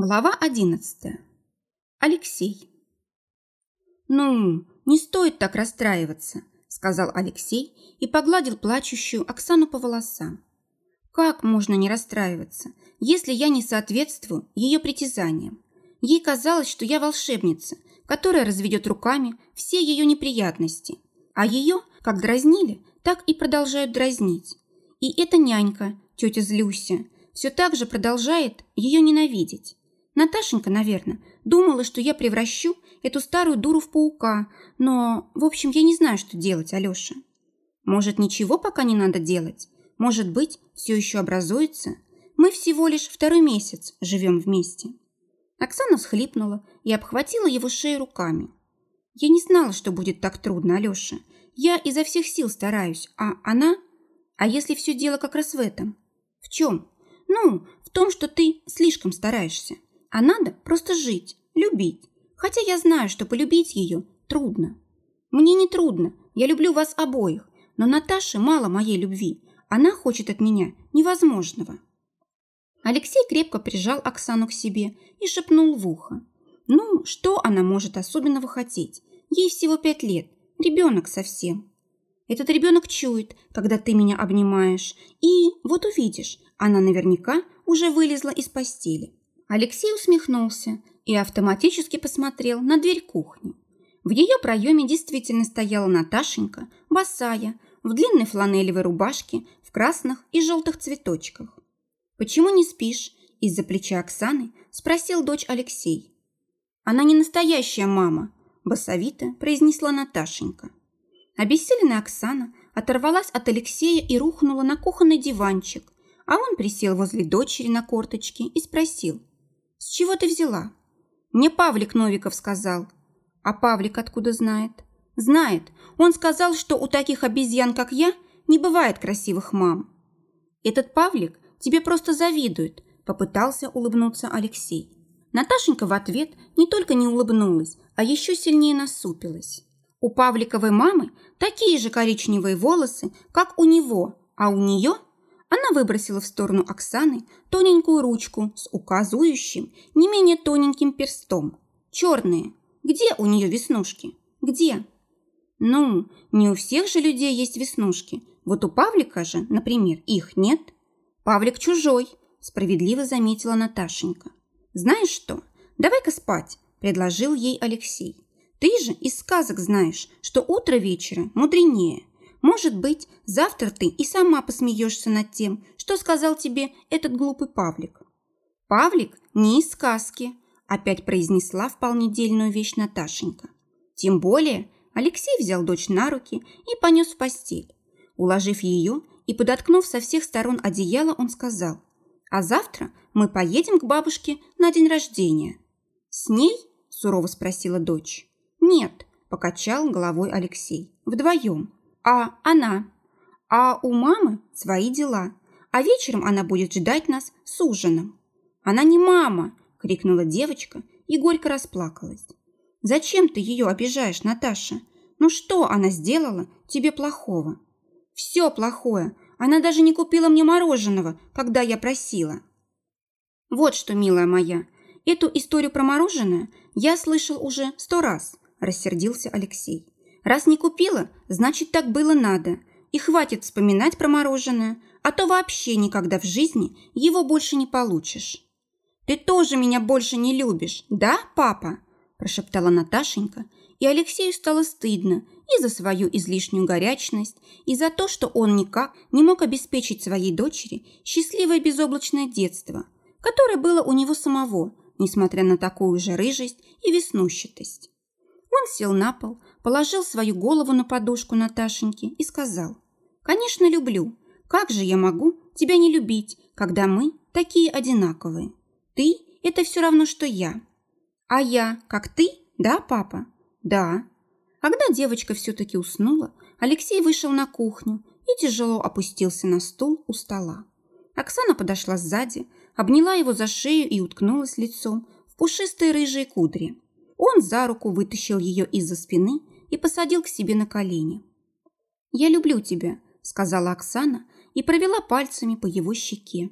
Глава одиннадцатая. Алексей. «Ну, не стоит так расстраиваться», – сказал Алексей и погладил плачущую Оксану по волосам. «Как можно не расстраиваться, если я не соответствую ее притязаниям? Ей казалось, что я волшебница, которая разведет руками все ее неприятности, а ее, как дразнили, так и продолжают дразнить. И эта нянька, тетя Злюся, все так же продолжает ее ненавидеть. Наташенька, наверное, думала, что я превращу эту старую дуру в паука, но, в общем, я не знаю, что делать, Алеша. Может, ничего пока не надо делать? Может быть, все еще образуется? Мы всего лишь второй месяц живем вместе. Оксана всхлипнула и обхватила его шею руками. Я не знала, что будет так трудно, Алеша. Я изо всех сил стараюсь, а она... А если все дело как раз в этом? В чем? Ну, в том, что ты слишком стараешься. А надо просто жить, любить. Хотя я знаю, что полюбить ее трудно. Мне не трудно, я люблю вас обоих, но Наташе мало моей любви. Она хочет от меня невозможного. Алексей крепко прижал Оксану к себе и шепнул в ухо. Ну, что она может особенного хотеть? Ей всего пять лет, ребенок совсем. Этот ребенок чует, когда ты меня обнимаешь, и вот увидишь, она наверняка уже вылезла из постели. Алексей усмехнулся и автоматически посмотрел на дверь кухни. В ее проеме действительно стояла Наташенька, босая, в длинной фланелевой рубашке, в красных и желтых цветочках. «Почему не спишь?» – из-за плеча Оксаны спросил дочь Алексей. «Она не настоящая мама», – басовито произнесла Наташенька. Обессиленная Оксана оторвалась от Алексея и рухнула на кухонный диванчик, а он присел возле дочери на корточки и спросил, «С чего ты взяла?» «Мне Павлик Новиков сказал». «А Павлик откуда знает?» «Знает. Он сказал, что у таких обезьян, как я, не бывает красивых мам». «Этот Павлик тебе просто завидует», – попытался улыбнуться Алексей. Наташенька в ответ не только не улыбнулась, а еще сильнее насупилась. У Павликовой мамы такие же коричневые волосы, как у него, а у нее – она выбросила в сторону Оксаны тоненькую ручку с указывающим не менее тоненьким перстом. Черные. Где у нее веснушки? Где? Ну, не у всех же людей есть веснушки. Вот у Павлика же, например, их нет. Павлик чужой, справедливо заметила Наташенька. Знаешь что? Давай-ка спать, предложил ей Алексей. Ты же из сказок знаешь, что утро вечера мудренее. Может быть, завтра ты и сама посмеешься над тем, что сказал тебе этот глупый Павлик. Павлик не из сказки, опять произнесла вполне дельную вещь Наташенька. Тем более Алексей взял дочь на руки и понес в постель. Уложив ее и подоткнув со всех сторон одеяло, он сказал, «А завтра мы поедем к бабушке на день рождения». «С ней?» – сурово спросила дочь. «Нет», – покачал головой Алексей, – «вдвоем». А она? А у мамы свои дела. А вечером она будет ждать нас с ужином. Она не мама, крикнула девочка и горько расплакалась. Зачем ты ее обижаешь, Наташа? Ну что она сделала тебе плохого? Все плохое. Она даже не купила мне мороженого, когда я просила. Вот что, милая моя, эту историю про мороженое я слышал уже сто раз, рассердился Алексей. Раз не купила, значит, так было надо. И хватит вспоминать про мороженое, а то вообще никогда в жизни его больше не получишь. «Ты тоже меня больше не любишь, да, папа?» прошептала Наташенька, и Алексею стало стыдно и за свою излишнюю горячность, и за то, что он никак не мог обеспечить своей дочери счастливое безоблачное детство, которое было у него самого, несмотря на такую же рыжесть и веснущатость. Он сел на пол, положил свою голову на подушку Наташеньки и сказал, «Конечно, люблю. Как же я могу тебя не любить, когда мы такие одинаковые? Ты – это все равно, что я. А я, как ты, да, папа? Да». Когда девочка все-таки уснула, Алексей вышел на кухню и тяжело опустился на стул у стола. Оксана подошла сзади, обняла его за шею и уткнулась лицом в пушистые рыжие кудри. Он за руку вытащил ее из-за спины и посадил к себе на колени. «Я люблю тебя», – сказала Оксана и провела пальцами по его щеке.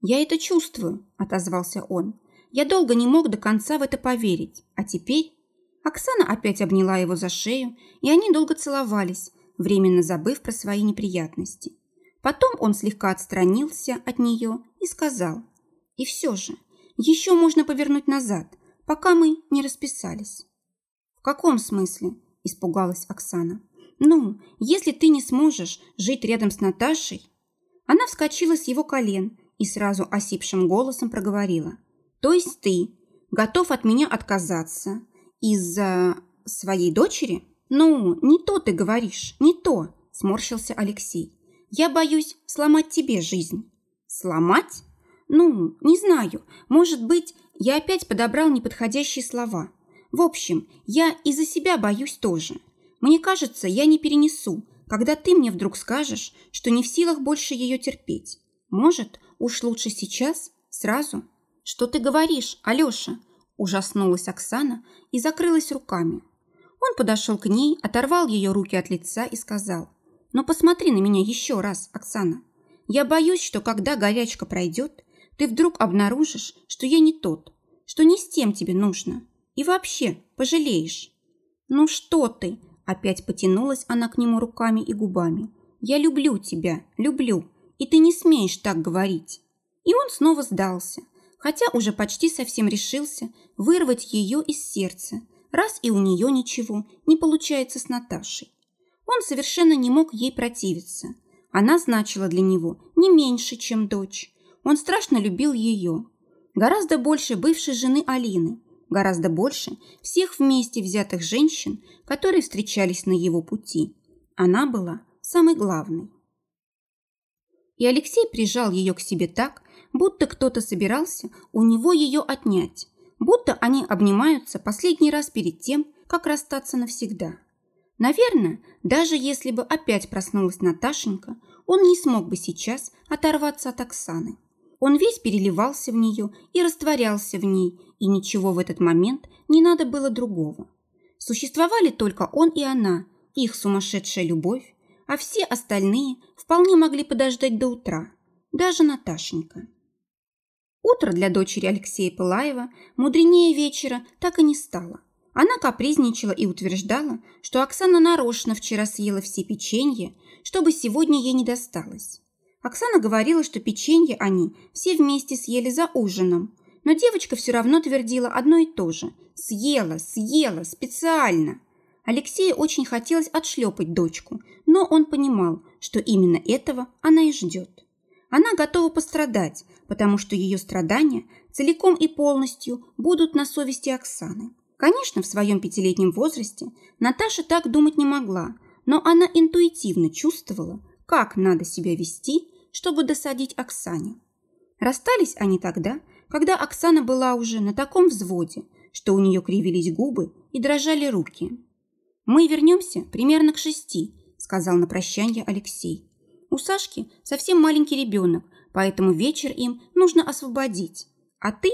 «Я это чувствую», – отозвался он. Я долго не мог до конца в это поверить, а теперь... Оксана опять обняла его за шею, и они долго целовались, временно забыв про свои неприятности. Потом он слегка отстранился от нее и сказал, «И все же, еще можно повернуть назад, пока мы не расписались». «В каком смысле?» – испугалась Оксана. «Ну, если ты не сможешь жить рядом с Наташей...» Она вскочила с его колен и сразу осипшим голосом проговорила. «То есть ты готов от меня отказаться из-за своей дочери?» «Ну, не то ты говоришь, не то», – сморщился Алексей. «Я боюсь сломать тебе жизнь». «Сломать?» «Ну, не знаю. Может быть, я опять подобрал неподходящие слова. В общем, я из-за себя боюсь тоже. Мне кажется, я не перенесу, когда ты мне вдруг скажешь, что не в силах больше ее терпеть. Может, уж лучше сейчас, сразу?» «Что ты говоришь, Алеша?» Ужаснулась Оксана и закрылась руками. Он подошел к ней, оторвал ее руки от лица и сказал, «Ну посмотри на меня еще раз, Оксана. Я боюсь, что когда горячка пройдет, ты вдруг обнаружишь, что я не тот, что не с тем тебе нужно. И вообще пожалеешь». «Ну что ты?» Опять потянулась она к нему руками и губами. «Я люблю тебя, люблю, и ты не смеешь так говорить». И он снова сдался, хотя уже почти совсем решился вырвать ее из сердца, раз и у нее ничего не получается с Наташей. Он совершенно не мог ей противиться. Она значила для него не меньше, чем дочь. Он страшно любил ее. Гораздо больше бывшей жены Алины, гораздо больше всех вместе взятых женщин, которые встречались на его пути. Она была самой главной. И Алексей прижал ее к себе так, будто кто-то собирался у него ее отнять, будто они обнимаются последний раз перед тем, как расстаться навсегда. Наверное, даже если бы опять проснулась Наташенька, он не смог бы сейчас оторваться от Оксаны. Он весь переливался в нее и растворялся в ней, и ничего в этот момент не надо было другого. Существовали только он и она, их сумасшедшая любовь, а все остальные вполне могли подождать до утра, даже Наташенька. Утро для дочери Алексея Пылаева мудренее вечера так и не стало. Она капризничала и утверждала, что Оксана нарочно вчера съела все печенье, чтобы сегодня ей не досталось. Оксана говорила, что печенье они все вместе съели за ужином, но девочка все равно твердила одно и то же – съела, съела, специально. Алексею очень хотелось отшлепать дочку, но он понимал, что именно этого она и ждет. Она готова пострадать, потому что ее страдания целиком и полностью будут на совести Оксаны. Конечно, в своем пятилетнем возрасте Наташа так думать не могла, но она интуитивно чувствовала, как надо себя вести, чтобы досадить Оксане. Расстались они тогда, когда Оксана была уже на таком взводе, что у нее кривились губы и дрожали руки. «Мы вернемся примерно к шести», – сказал на прощание Алексей. У Сашки совсем маленький ребенок, поэтому вечер им нужно освободить. А ты?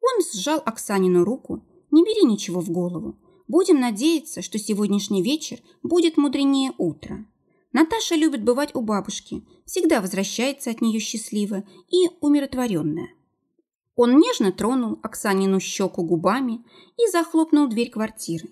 Он сжал Оксанину руку. Не бери ничего в голову. Будем надеяться, что сегодняшний вечер будет мудренее утра. Наташа любит бывать у бабушки, всегда возвращается от нее счастливая и умиротворенная. Он нежно тронул Оксанину щеку губами и захлопнул дверь квартиры.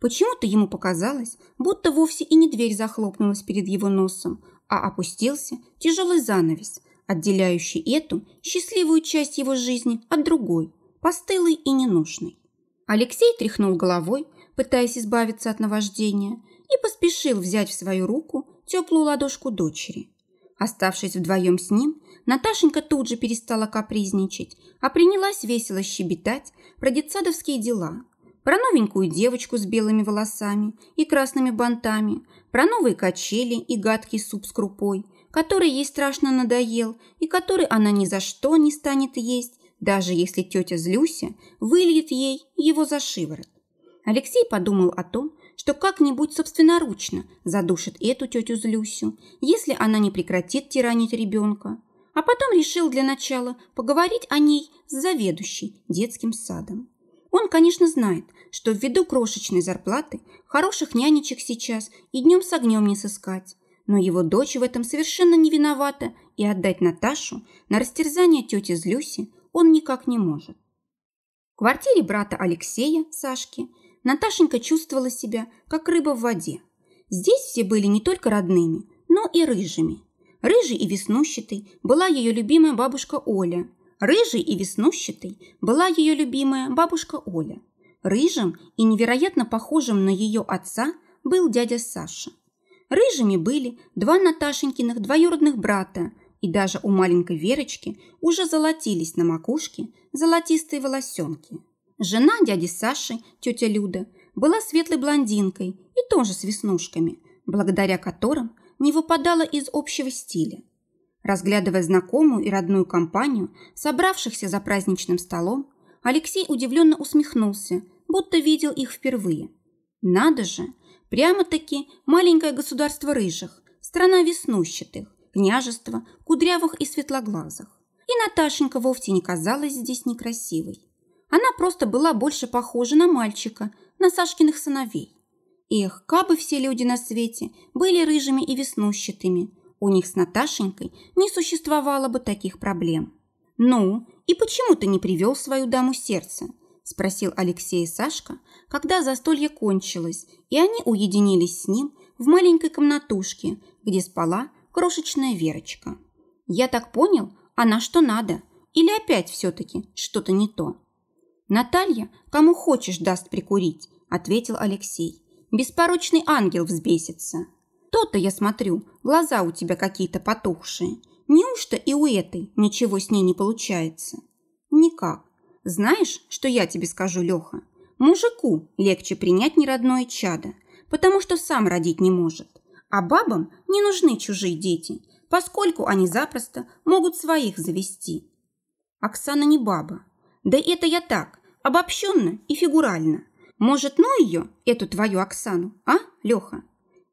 Почему-то ему показалось, будто вовсе и не дверь захлопнулась перед его носом, а опустился тяжелый занавес, отделяющий эту счастливую часть его жизни от другой, постылой и ненужной. Алексей тряхнул головой, пытаясь избавиться от наваждения, и поспешил взять в свою руку теплую ладошку дочери. Оставшись вдвоем с ним, Наташенька тут же перестала капризничать, а принялась весело щебетать про детсадовские дела, про новенькую девочку с белыми волосами и красными бантами, про новые качели и гадкий суп с крупой, который ей страшно надоел и который она ни за что не станет есть, даже если тетя Злюся выльет ей его за шиворот. Алексей подумал о том, что как-нибудь собственноручно задушит эту тетю Злюсю, если она не прекратит тиранить ребенка, а потом решил для начала поговорить о ней с заведующей детским садом. Он, конечно, знает, что ввиду крошечной зарплаты хороших нянечек сейчас и днем с огнем не сыскать, но его дочь в этом совершенно не виновата, и отдать Наташу на растерзание тети Злюси он никак не может. В квартире брата Алексея, Сашки, Наташенька чувствовала себя, как рыба в воде. Здесь все были не только родными, но и рыжими. Рыжий и веснущатый была ее любимая бабушка Оля. Рыжий и веснущатый была ее любимая бабушка Оля. Рыжим и невероятно похожим на ее отца был дядя Саша. Рыжими были два Наташенькиных двоюродных брата, и даже у маленькой Верочки уже золотились на макушке золотистые волосенки. Жена дяди Саши, тетя Люда, была светлой блондинкой и тоже с веснушками, благодаря которым не выпадала из общего стиля. Разглядывая знакомую и родную компанию, собравшихся за праздничным столом, Алексей удивленно усмехнулся, будто видел их впервые. Надо же, прямо-таки маленькое государство рыжих, страна веснущатых, княжество кудрявых и светлоглазых. И Наташенька вовсе не казалась здесь некрасивой. Она просто была больше похожа на мальчика, на Сашкиных сыновей. Эх, кабы все люди на свете были рыжими и веснущатыми, у них с Наташенькой не существовало бы таких проблем. «Ну, и почему ты не привел свою даму сердца?» – спросил Алексей и Сашка, когда застолье кончилось, и они уединились с ним в маленькой комнатушке, где спала крошечная Верочка. «Я так понял, она что надо, или опять все-таки что-то не то?» «Наталья, кому хочешь, даст прикурить», – ответил Алексей. «Беспорочный ангел взбесится». «То-то, я смотрю, глаза у тебя какие-то потухшие. Неужто и у этой ничего с ней не получается?» «Никак. Знаешь, что я тебе скажу, Леха? Мужику легче принять неродное чадо, потому что сам родить не может. А бабам не нужны чужие дети, поскольку они запросто могут своих завести». Оксана не баба. Да это я так, обобщенно и фигурально. Может, ну ее, эту твою Оксану, а, Леха?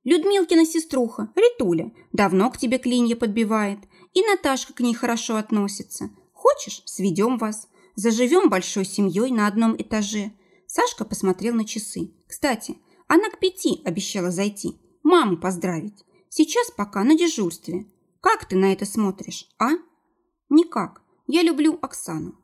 Людмилкина сеструха, Ритуля, давно к тебе клинья подбивает, и Наташка к ней хорошо относится. Хочешь, сведем вас, заживем большой семьей на одном этаже. Сашка посмотрел на часы. Кстати, она к пяти обещала зайти, маму поздравить. Сейчас пока на дежурстве. Как ты на это смотришь, а? Никак. Я люблю Оксану.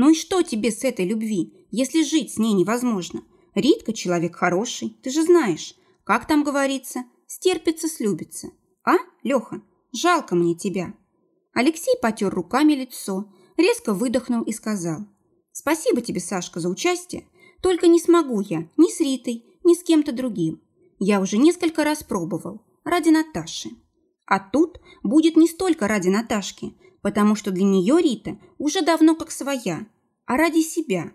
Ну и что тебе с этой любви, если жить с ней невозможно? Ритка человек хороший, ты же знаешь. Как там говорится, стерпится, слюбится. А, Леха, жалко мне тебя. Алексей потер руками лицо, резко выдохнул и сказал. Спасибо тебе, Сашка, за участие. Только не смогу я ни с Ритой, ни с кем-то другим. Я уже несколько раз пробовал. Ради Наташи. А тут будет не столько ради Наташки, потому что для нее Рита уже давно как своя, а ради себя.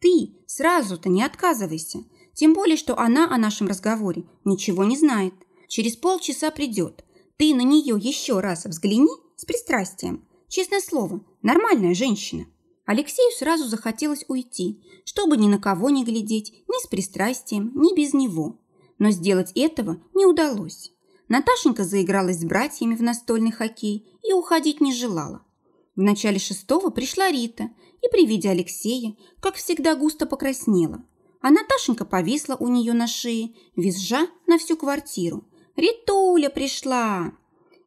Ты сразу-то не отказывайся, тем более, что она о нашем разговоре ничего не знает. Через полчаса придет. Ты на нее еще раз взгляни с пристрастием. Честное слово, нормальная женщина. Алексею сразу захотелось уйти, чтобы ни на кого не глядеть, ни с пристрастием, ни без него. Но сделать этого не удалось. Наташенька заигралась с братьями в настольный хоккей и уходить не желала. В начале шестого пришла Рита и при виде Алексея, как всегда, густо покраснела. А Наташенька повисла у нее на шее, визжа на всю квартиру. «Ритуля пришла!»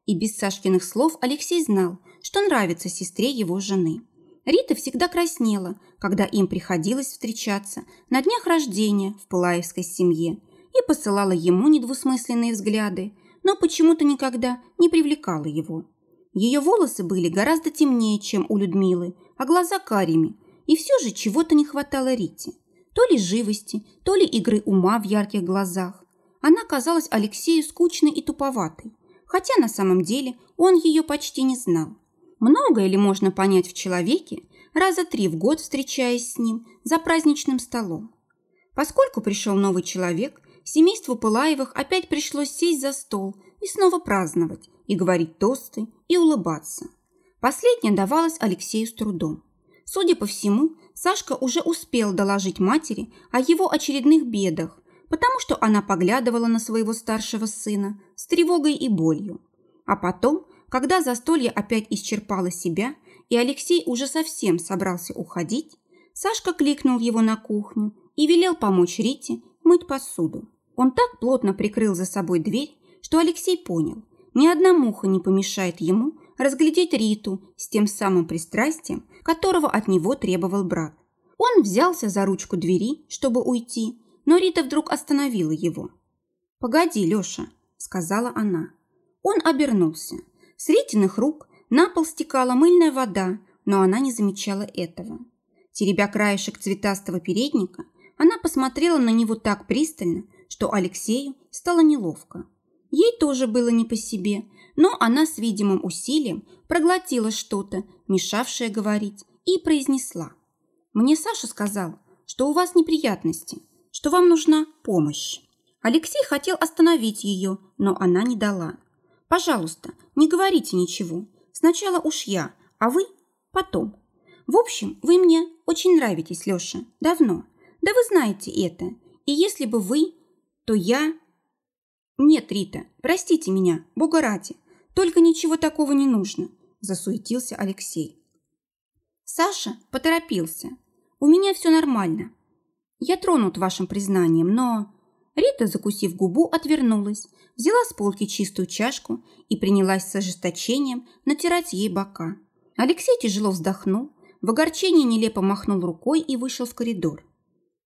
И без Сашкиных слов Алексей знал, что нравится сестре его жены. Рита всегда краснела, когда им приходилось встречаться на днях рождения в Пылаевской семье и посылала ему недвусмысленные взгляды, но почему-то никогда не привлекала его. Ее волосы были гораздо темнее, чем у Людмилы, а глаза карими, и все же чего-то не хватало Рите. То ли живости, то ли игры ума в ярких глазах. Она казалась Алексею скучной и туповатой, хотя на самом деле он ее почти не знал. Многое ли можно понять в человеке, раза три в год встречаясь с ним за праздничным столом? Поскольку пришел новый человек, семейству Пылаевых опять пришлось сесть за стол и снова праздновать, и говорить тосты, и улыбаться. Последнее давалось Алексею с трудом. Судя по всему, Сашка уже успел доложить матери о его очередных бедах, потому что она поглядывала на своего старшего сына с тревогой и болью. А потом, когда застолье опять исчерпало себя, и Алексей уже совсем собрался уходить, Сашка кликнул его на кухню и велел помочь Рите мыть посуду. Он так плотно прикрыл за собой дверь, что Алексей понял, ни одна муха не помешает ему разглядеть Риту с тем самым пристрастием, которого от него требовал брат. Он взялся за ручку двери, чтобы уйти, но Рита вдруг остановила его. «Погоди, Леша», – сказала она. Он обернулся. С Ритиных рук на пол стекала мыльная вода, но она не замечала этого. Теребя краешек цветастого передника, она посмотрела на него так пристально, что Алексею стало неловко. Ей тоже было не по себе, но она с видимым усилием проглотила что-то, мешавшее говорить, и произнесла. «Мне Саша сказал, что у вас неприятности, что вам нужна помощь». Алексей хотел остановить ее, но она не дала. «Пожалуйста, не говорите ничего. Сначала уж я, а вы потом. В общем, вы мне очень нравитесь, Леша, давно. Да вы знаете это. И если бы вы, то я «Нет, Рита, простите меня, бога ради, только ничего такого не нужно», – засуетился Алексей. Саша поторопился. «У меня все нормально. Я тронут вашим признанием, но...» Рита, закусив губу, отвернулась, взяла с полки чистую чашку и принялась с ожесточением натирать ей бока. Алексей тяжело вздохнул, в огорчении нелепо махнул рукой и вышел в коридор.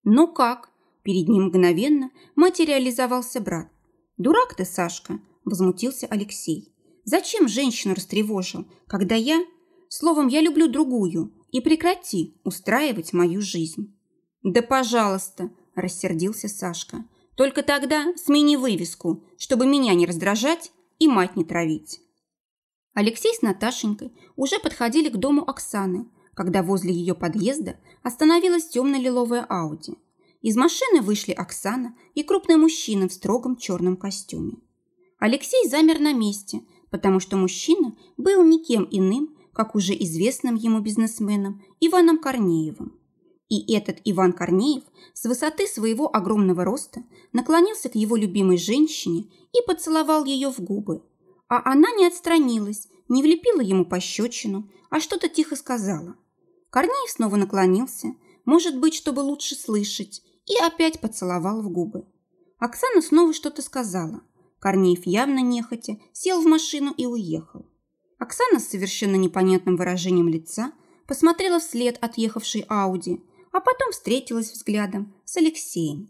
«Ну как?» Перед ним мгновенно материализовался брат. «Дурак ты, Сашка!» – возмутился Алексей. «Зачем женщину растревожил, когда я... Словом, я люблю другую, и прекрати устраивать мою жизнь». «Да пожалуйста!» – рассердился Сашка. «Только тогда смени вывеску, чтобы меня не раздражать и мать не травить». Алексей с Наташенькой уже подходили к дому Оксаны, когда возле ее подъезда остановилась темно-лиловая Ауди. Из машины вышли Оксана и крупный мужчина в строгом черном костюме. Алексей замер на месте, потому что мужчина был никем иным, как уже известным ему бизнесменом Иваном Корнеевым. И этот Иван Корнеев с высоты своего огромного роста наклонился к его любимой женщине и поцеловал ее в губы. А она не отстранилась, не влепила ему пощечину, а что-то тихо сказала. Корнеев снова наклонился, может быть, чтобы лучше слышать, и опять поцеловал в губы. Оксана снова что-то сказала. Корнеев явно нехотя сел в машину и уехал. Оксана с совершенно непонятным выражением лица посмотрела вслед отъехавшей Ауди, а потом встретилась взглядом с Алексеем.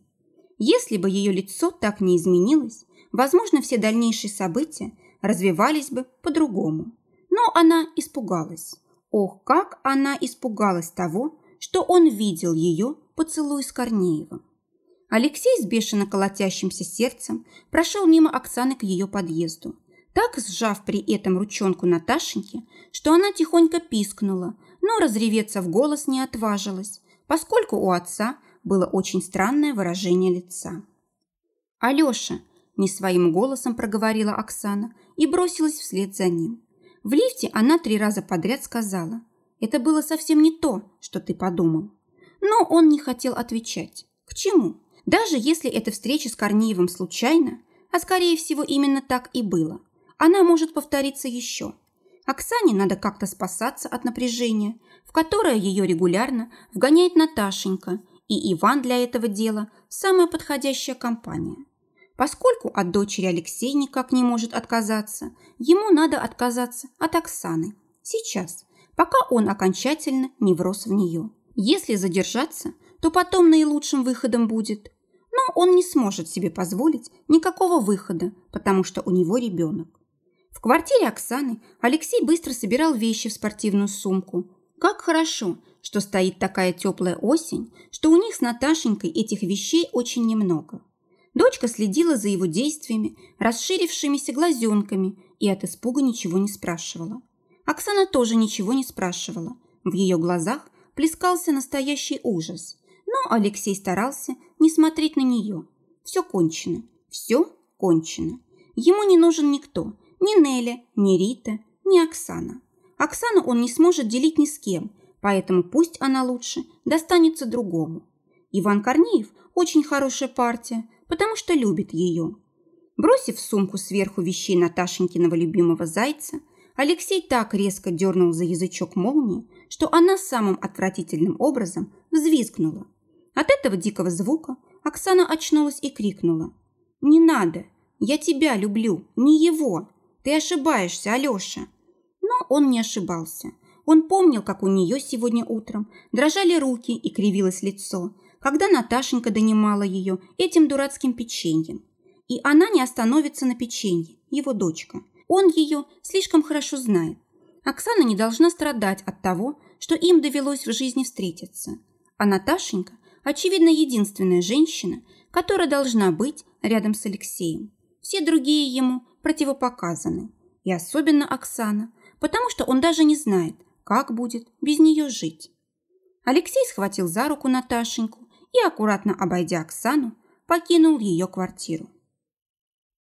Если бы ее лицо так не изменилось, возможно, все дальнейшие события развивались бы по-другому. Но она испугалась. Ох, как она испугалась того, что он видел ее поцелуй с Корнеевым. Алексей с бешено колотящимся сердцем прошел мимо Оксаны к ее подъезду, так сжав при этом ручонку Наташеньки, что она тихонько пискнула, но разреветься в голос не отважилась, поскольку у отца было очень странное выражение лица. «Алеша!» – не своим голосом проговорила Оксана и бросилась вслед за ним. В лифте она три раза подряд сказала «Это было совсем не то, что ты подумал». Но он не хотел отвечать. К чему? Даже если эта встреча с Корнеевым случайна, а скорее всего именно так и было, она может повториться еще. Оксане надо как-то спасаться от напряжения, в которое ее регулярно вгоняет Наташенька, и Иван для этого дела – самая подходящая компания. Поскольку от дочери Алексей никак не может отказаться, ему надо отказаться от Оксаны. Сейчас, пока он окончательно не врос в нее. Если задержаться, то потом наилучшим выходом будет. Но он не сможет себе позволить никакого выхода, потому что у него ребенок. В квартире Оксаны Алексей быстро собирал вещи в спортивную сумку. Как хорошо, что стоит такая теплая осень, что у них с Наташенькой этих вещей очень немного. Дочка следила за его действиями, расширившимися глазенками, и от испуга ничего не спрашивала. Оксана тоже ничего не спрашивала. В ее глазах плескался настоящий ужас. Но Алексей старался не смотреть на нее. Все кончено. Все кончено. Ему не нужен никто. Ни Неля, ни Рита, ни Оксана. Оксану он не сможет делить ни с кем, поэтому пусть она лучше достанется другому. Иван Корнеев очень хорошая партия, потому что любит ее. Бросив в сумку сверху вещей Наташенькиного любимого зайца, Алексей так резко дернул за язычок молнии, что она самым отвратительным образом взвизгнула. От этого дикого звука Оксана очнулась и крикнула. «Не надо! Я тебя люблю, не его! Ты ошибаешься, Алеша!» Но он не ошибался. Он помнил, как у нее сегодня утром дрожали руки и кривилось лицо, когда Наташенька донимала ее этим дурацким печеньем. И она не остановится на печенье, его дочка. Он ее слишком хорошо знает. Оксана не должна страдать от того, что им довелось в жизни встретиться. А Наташенька, очевидно, единственная женщина, которая должна быть рядом с Алексеем. Все другие ему противопоказаны. И особенно Оксана, потому что он даже не знает, как будет без нее жить. Алексей схватил за руку Наташеньку и, аккуратно обойдя Оксану, покинул ее квартиру.